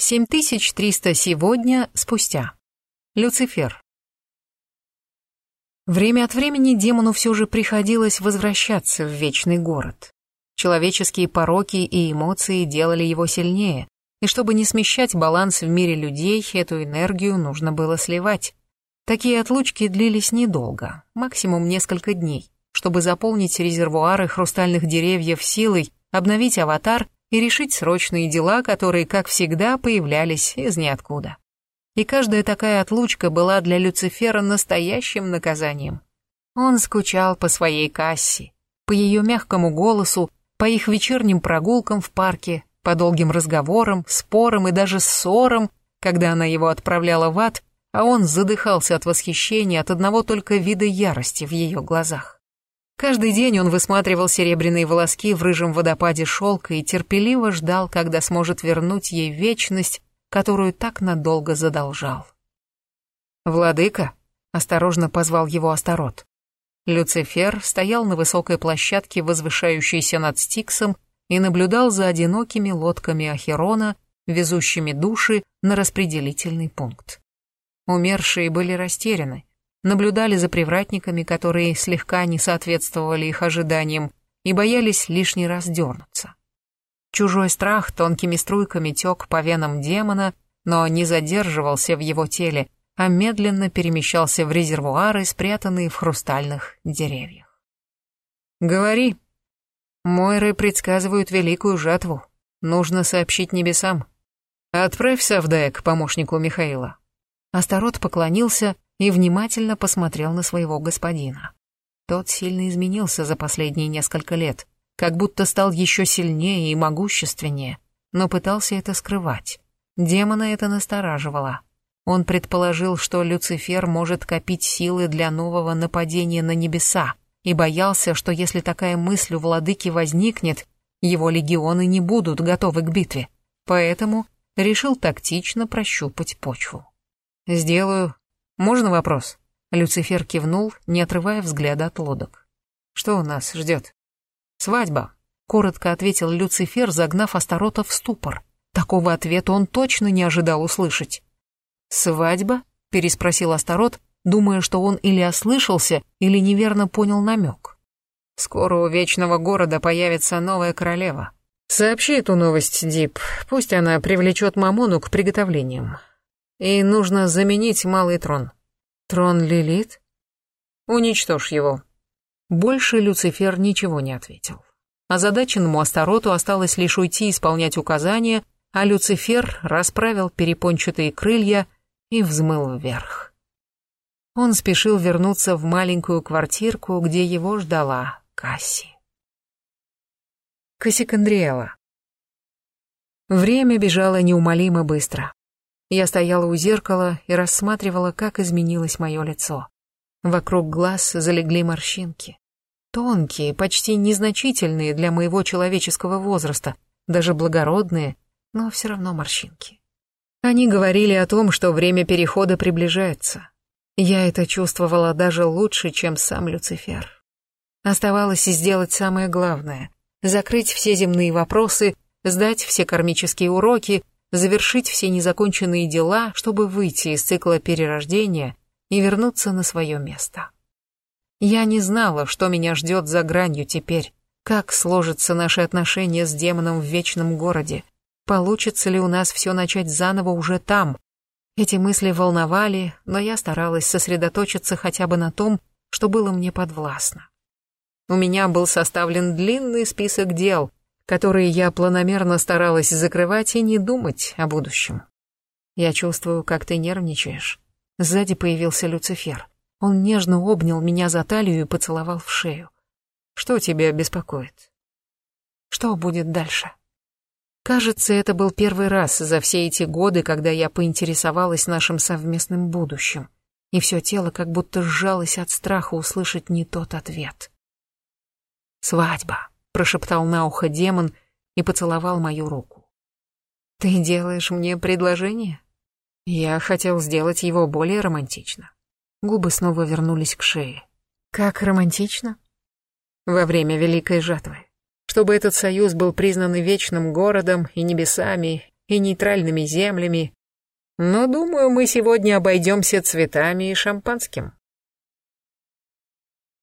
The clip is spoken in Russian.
7300 сегодня спустя. Люцифер. Время от времени демону все же приходилось возвращаться в вечный город. Человеческие пороки и эмоции делали его сильнее, и чтобы не смещать баланс в мире людей, эту энергию нужно было сливать. Такие отлучки длились недолго, максимум несколько дней, чтобы заполнить резервуары хрустальных деревьев силой, обновить аватар и решить срочные дела, которые, как всегда, появлялись из ниоткуда. И каждая такая отлучка была для Люцифера настоящим наказанием. Он скучал по своей кассе, по ее мягкому голосу, по их вечерним прогулкам в парке, по долгим разговорам, спорам и даже ссорам, когда она его отправляла в ад, а он задыхался от восхищения от одного только вида ярости в ее глазах. Каждый день он высматривал серебряные волоски в рыжем водопаде шелка и терпеливо ждал, когда сможет вернуть ей вечность, которую так надолго задолжал. «Владыка», — осторожно позвал его Астарот. Люцифер стоял на высокой площадке, возвышающейся над Стиксом, и наблюдал за одинокими лодками Ахерона, везущими души на распределительный пункт. Умершие были растеряны, наблюдали за привратниками, которые слегка не соответствовали их ожиданиям и боялись лишний раз дернуться. Чужой страх тонкими струйками тек по венам демона, но не задерживался в его теле, а медленно перемещался в резервуары, спрятанные в хрустальных деревьях. «Говори. Мойры предсказывают великую жатву. Нужно сообщить небесам. Отправь Савдая к помощнику Михаила». Астарот поклонился и внимательно посмотрел на своего господина. Тот сильно изменился за последние несколько лет, как будто стал еще сильнее и могущественнее, но пытался это скрывать. Демона это настораживало. Он предположил, что Люцифер может копить силы для нового нападения на небеса, и боялся, что если такая мысль у владыки возникнет, его легионы не будут готовы к битве. Поэтому решил тактично прощупать почву. «Сделаю, «Можно вопрос?» Люцифер кивнул, не отрывая взгляда от лодок. «Что у нас ждет?» «Свадьба», — коротко ответил Люцифер, загнав Астарота в ступор. Такого ответа он точно не ожидал услышать. «Свадьба?» — переспросил Астарот, думая, что он или ослышался, или неверно понял намек. «Скоро у Вечного Города появится новая королева. Сообщи эту новость, Дип, пусть она привлечет Мамону к приготовлениям. И нужно заменить малый трон. Трон Лилит? Уничтожь его. Больше Люцифер ничего не ответил. Озадаченному Астароту осталось лишь уйти исполнять указания, а Люцифер расправил перепончатые крылья и взмыл вверх. Он спешил вернуться в маленькую квартирку, где его ждала Касси. Кассикандриэла. Время бежало неумолимо быстро. Я стояла у зеркала и рассматривала, как изменилось мое лицо. Вокруг глаз залегли морщинки. Тонкие, почти незначительные для моего человеческого возраста, даже благородные, но все равно морщинки. Они говорили о том, что время перехода приближается. Я это чувствовала даже лучше, чем сам Люцифер. Оставалось сделать самое главное — закрыть все земные вопросы, сдать все кармические уроки — завершить все незаконченные дела, чтобы выйти из цикла перерождения и вернуться на свое место. Я не знала, что меня ждет за гранью теперь, как сложатся наши отношения с демоном в вечном городе, получится ли у нас все начать заново уже там. Эти мысли волновали, но я старалась сосредоточиться хотя бы на том, что было мне подвластно. У меня был составлен длинный список дел, которые я планомерно старалась закрывать и не думать о будущем. Я чувствую, как ты нервничаешь. Сзади появился Люцифер. Он нежно обнял меня за талию и поцеловал в шею. Что тебя беспокоит? Что будет дальше? Кажется, это был первый раз за все эти годы, когда я поинтересовалась нашим совместным будущим, и все тело как будто сжалось от страха услышать не тот ответ. Свадьба прошептал на ухо демон и поцеловал мою руку. «Ты делаешь мне предложение?» Я хотел сделать его более романтично. Губы снова вернулись к шее. «Как романтично?» «Во время Великой Жатвы. Чтобы этот союз был признан вечным городом и небесами, и нейтральными землями. Но, думаю, мы сегодня обойдемся цветами и шампанским.